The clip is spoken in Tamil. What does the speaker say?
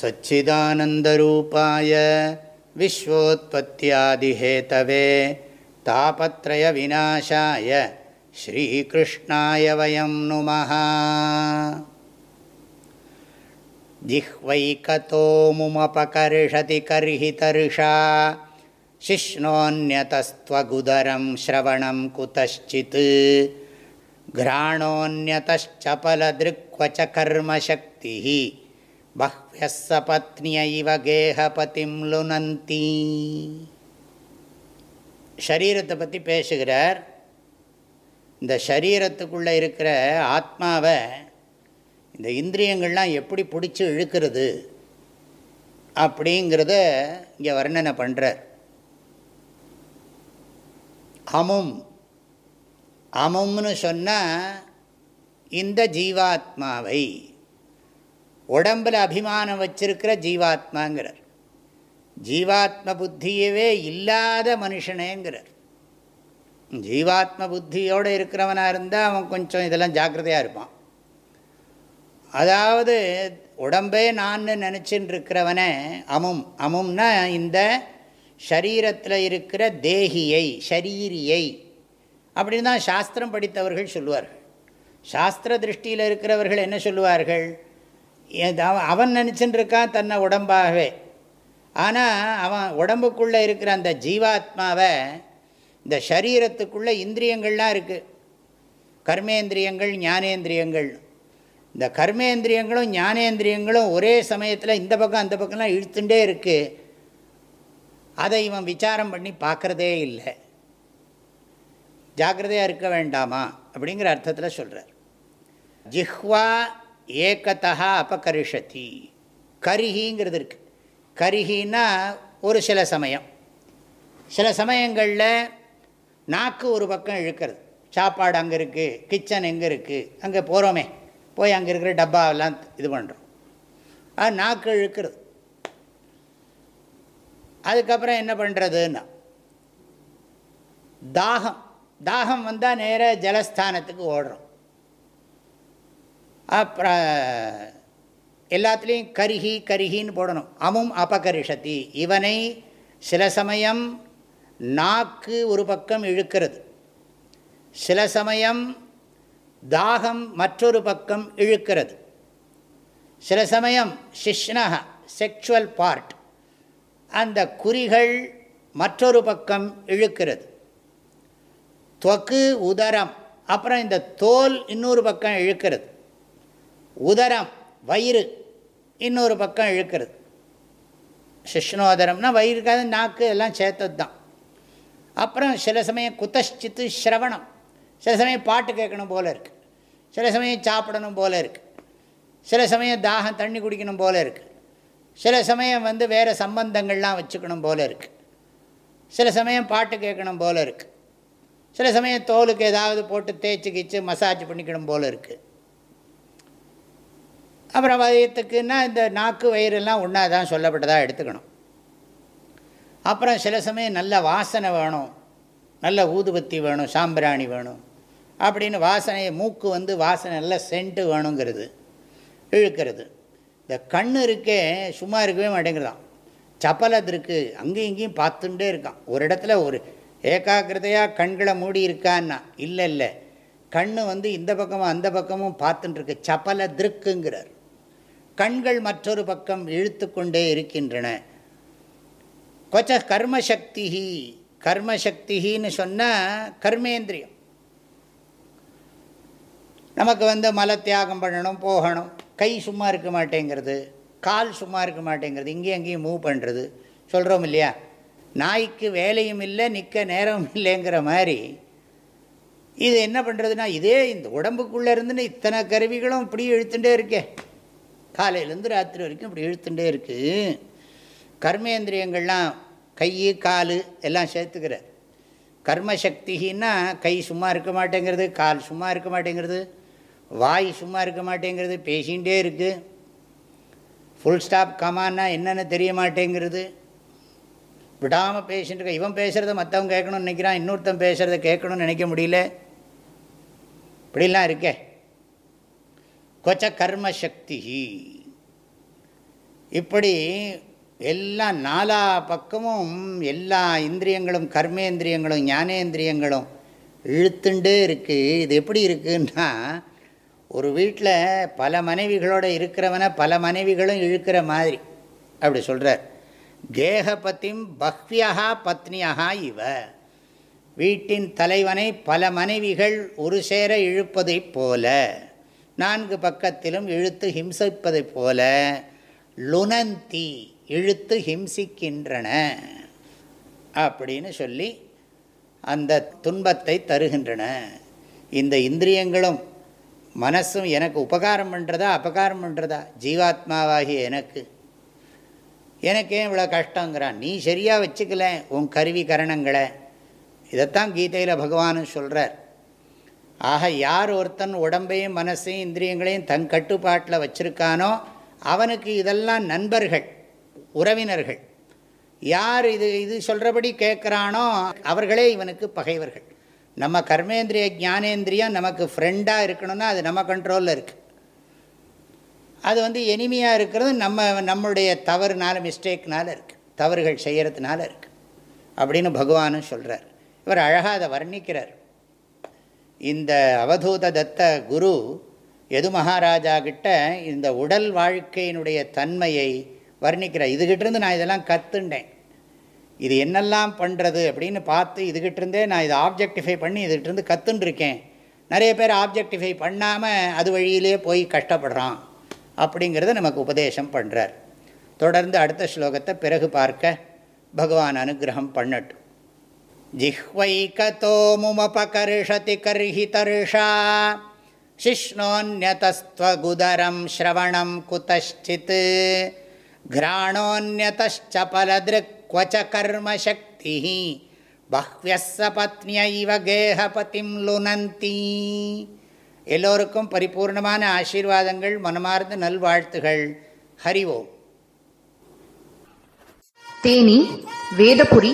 सच्चिदानन्दरूपाय विश्वोत्पत्त्यादिहेतवे तापत्रयविनाशाय श्रीकृष्णाय वयं नुमः। जिह्वैकतो मुमपकर्षति कर्हितर्षा शिष्णोऽन्यतस्त्वगुदरं श्रवणं कुतश्चित्। घ्राणोऽन्यतश्चपलदृक्वच कर्मशक्तिः बह्व्यः सपत्न्य इव गेहपतिं लुनन्ति ஷரீரத்தை பற்றி பேசுகிறார் இந்த ஷரீரத்துக்குள்ளே இருக்கிற ஆத்மாவை இந்த இந்திரியங்கள்லாம் எப்படி பிடிச்சி இழுக்கிறது அப்படிங்கிறத இங்கே வர்ணனை பண்ணுறார் அமும் அமும்னு சொன்னால் இந்த ஜீவாத்மாவை உடம்பில் அபிமானம் வச்சிருக்கிற ஜீவாத்மாங்கிறார். ஜீவாத்ம புத்தியவே இல்லாத மனுஷனேங்கிறார். ஜீவாத்ம புத்தியோடு இருக்கிறவனாக இருந்தால் அவன் கொஞ்சம் இதெல்லாம் ஜாக்கிரதையாக இருப்பான். அதாவது உடம்பே நான் நினச்சின்னு இருக்கிறவனை அமும் அமும்னா இந்த ஷரீரத்தில் இருக்கிற தேகியை ஷரீரியை அப்படின்னு தான் சாஸ்திரம் படித்தவர்கள் சொல்லுவார்கள். சாஸ்திர திருஷ்டியில் இருக்கிறவர்கள் என்ன சொல்லுவார்கள்? அவன் நினச்சின்னு இருக்கான் தன்னை உடம்பாகவே. ஆனால் அவன் உடம்புக்குள்ளே இருக்கிற அந்த ஜீவாத்மாவை இந்த சரீரத்துக்குள்ளே இந்திரியங்கள்லாம் இருக்குது கர்மேந்திரியங்கள் ஞானேந்திரியங்கள். இந்த கர்மேந்திரியங்களும் ஞானேந்திரியங்களும் ஒரே சமயத்தில் இந்த பக்கம் அந்த பக்கம்லாம் இழுத்துட்டே இருக்குது அதை இவன் விசாரம் பண்ணி பார்க்குறதே இல்லை. ஜாக்கிரதையாக இருக்க வேண்டாமா? அப்படிங்கிற அர்த்தத்தில் சொல்கிறார் ஜிஹ்வா ஏகத்தா அபகரிஷதி. கரிகிங்கிறது இருக்குது கரிகின்னா ஒரு சில சமயம். சில சமயங்களில் நாக்கு ஒரு பக்கம் இழுக்கிறது. சாப்பாடு அங்கே இருக்குது கிச்சன் எங்கே இருக்குது அங்கே போகிறோமே போய் அங்கே இருக்கிற டப்பாவெல்லாம் இது பண்ணுறோம் அது நாக்கு இழுக்கிறது. அதுக்கப்புறம் என்ன பண்ணுறதுன்னா தாகம். தாகம் வந்தால் நேராக ஜலஸ்தானத்துக்கு ஓடுறோம். அப்புறம் எல்லாத்துலேயும் கருகி கருகின்னு போடணும். அமும் அபகரிஷதி. இவனை சில சமயம் நாக்கு ஒரு பக்கம் இழுக்கிறது. சில சமயம் தாகம் மற்றொரு பக்கம் இழுக்கிறது. சில சமயம் சிஷ்ணக செக்ஷுவல் பார்ட் அந்த குறிகள் மற்றொரு பக்கம் இழுக்கிறது. தொக்கு உதரம். அப்புறம் இந்த தோல் இன்னொரு பக்கம் இழுக்கிறது. உதரம் வயிறு இன்னொரு பக்கம் இழுக்கிறது. சிஷ்ணோதரம்னா வயிறுக்காத நாக்கு எல்லாம் சேர்த்தது தான் அப்புறம் சில சமயம் குத்தச்சித்து ஸ்ரவணம். சில சமயம் பாட்டு கேட்கணும் போல் இருக்குது சில சமயம் சாப்பிடணும் போல் இருக்குது சில சமயம் தாகம் தண்ணி குடிக்கணும் போல் இருக்குது சில சமயம் வந்து வேறு சம்பந்தங்கள்லாம் வச்சுக்கணும் போல் இருக்குது சில சமயம் பாட்டு கேட்கணும் போல் இருக்குது சில சமயம் தோலுக்கு ஏதாவது போட்டு தேய்ச்சி கிச்சு மசாஜ் பண்ணிக்கணும் போல் இருக்குது அப்புறம் வயத்துக்குன்னா இந்த நாக்கு வயிறெல்லாம் ஒன்றா தான் சொல்லப்பட்டதாக எடுத்துக்கணும். அப்புறம் சில சமயம் நல்ல வாசனை வேணும். நல்ல ஊதுபத்தி வேணும் சாம்பிராணி வேணும். அப்படின்னு வாசனையை மூக்கு வந்து வாசனை நல்ல சென்ட்டு வேணுங்கிறது இழுக்கிறது. இந்த கண் இருக்கே சும்மா இருக்கவே மாட்டேங்கிறதான் சப்பலது இருக்குது அங்கேயும் இங்கேயும் பார்த்துட்டே இருக்கான் ஒரு இடத்துல ஒரு ஏகாகிரதையாக கண்களை மூடி இருக்கான்னா இல்லை இல்லை. கண் வந்து இந்த பக்கமும் அந்த பக்கமும் பார்த்துட்டுருக்கு. சப்பல திருக்குங்கிறார் கண்கள் மற்றொரு பக்கம் இழுத்து கொண்டே இருக்கின்றன. கொச்ச கர்மசக்தி கர்மசக்தின்னு சொன்னால் கர்மேந்திரியம். நமக்கு வந்து மலை தியாகம் பண்ணணும் போகணும். கை சும்மா இருக்க மாட்டேங்கிறது கால் சும்மா இருக்க மாட்டேங்கிறது இங்கேயும் அங்கேயும் மூவ் பண்ணுறது சொல்கிறோம் இல்லையா? நாய்க்கு வேலையும் இல்லை நிற்க நேரம் இல்லைங்கிற மாதிரி. இது என்ன பண்ணுறதுனா இதே இந்த உடம்புக்குள்ளே இருந்துன்னு இத்தனை கருவிகளும் இப்படி இழுத்துட்டே இருக்கே. காலையிலேருந்து ராத்திரி வரைக்கும் இப்படி இழுத்துட்டே இருக்குது கர்மேந்திரியங்கள்லாம் கை கால் எல்லாம் சேர்த்துக்கிறார். கர்மசக்தின்னா கை சும்மா இருக்க மாட்டேங்கிறது கால் சும்மா இருக்க மாட்டேங்கிறது வாய் சும்மா இருக்க மாட்டேங்கிறது பேசிகிட்டே இருக்குது ஃபுல் ஸ்டாப் கமான்னா என்னென்னு தெரிய மாட்டேங்கிறது. விடாமல் பேசிட்டு இருக்க இவன் பேசுகிறத மற்றவன் கேட்கணும்னு நினைக்கிறான் இன்னொருத்தன் பேசுகிறத கேட்கணும்னு நினைக்க முடியல. இப்படிலாம் இருக்கே. கொச்ச கர்மசக்தி இப்படி எல்லா நாலா பக்கமும் எல்லா இந்திரியங்களும் கர்மேந்திரியங்களும் ஞானேந்திரியங்களும் இழுத்துண்டே இருக்குது இது எப்படி இருக்குன்னா ஒரு வீட்டில் பல மனைவிகளோடு இருக்கிறவனை பல மனைவிகளும் இழுக்கிற மாதிரி. அப்படி சொல்கிறார் கேகபத்திம் பஹ்வியா பத்னியாக இவ. வீட்டின் தலைவனை பல மனைவிகள் ஒரு சேர இழுப்பதைப் போல. நான்கு பக்கத்திலும் இழுத்து ஹிம்சிப்பதைப் போல லுனந்தி இழுத்து ஹிம்சிக்கின்றன அப்படின்னு சொல்லி அந்த துன்பத்தை தருகின்றன. இந்த இந்திரியங்களும் மனசும் எனக்கு உபகாரம் பண்ணுறதா அபகாரம் பண்ணுறதா ஜீவாத்மாவாகிய எனக்கு. எனக்கு ஏன் இவ்வளோ கஷ்டங்கிறான். நீ சரியாக வச்சுக்கல உன் கருவி கரணங்களை. இதைத்தான் கீதையில் பகவானும் சொல்கிறார் ஆக யார் ஒருத்தன் உடம்பையும் மனசையும் இந்திரியங்களையும் தன் கட்டுப்பாட்டில் வச்சுருக்கானோ அவனுக்கு இதெல்லாம் நண்பர்கள் உறவினர்கள். யார் இது இது சொல்கிறபடி கேட்குறானோ அவர்களே இவனுக்கு பகைவர்கள். நம்ம கர்மேந்திரிய ஜானேந்திரியம் நமக்கு ஃப்ரெண்டாக இருக்கணும்னா அது நம்ம கண்ட்ரோலில் இருக்குது அது வந்து எளிமையாக இருக்கிறது நம்ம நம்மளுடைய தவறுனால மிஸ்டேக்னால இருக்குது தவறுகள் செய்கிறதுனால இருக்குது அப்படின்னு பகவானும் சொல்கிறார் இவர் அழகாக அதை வர்ணிக்கிறார். இந்த அவதூத தத்த குரு எது மகாராஜா கிட்ட இந்த உடல் வாழ்க்கையினுடைய தன்மையை வர்ணிக்கிறார் இதுகிட்டேருந்து நான் இதெல்லாம் கற்றுண்டேன் இது என்னெல்லாம் பண்ணுறது அப்படின்னு பார்த்து இதுகிட்டிருந்தே நான் இதை ஆப்ஜெக்டிஃபை பண்ணி இதுகிட்டிருந்து கற்றுன்ருக்கேன் நிறைய பேர் ஆப்ஜெக்டிஃபை பண்ணாமல் அது வழியிலே போய் கஷ்டப்படுறான் அப்படிங்கிறத நமக்கு உபதேசம் பண்ணுறார் தொடர்ந்து அடுத்த ஸ்லோகத்தை பிறகு பார்க்க. பகவான் அனுகிரகம் பண்ணட்டும். जिह्वैकतोमुमपकर्षति कर्हितर्षा शिष्णोऽन्यतस्त्वगुदरं श्रवणं कुतश्चित् घ्राणोऽन्यतश्च फलदृक्व च कर्मशक्तिः बह्व्यः सपत्न्यैव गेहपतिं லுனந்தி எல்லோருக்கும் பரிபூர்ணமான ஆசீர்வாதங்கள் மனமார்ந்த நல்வாழ்த்துகள் ஹரிவோம் தேனி வேதபுரி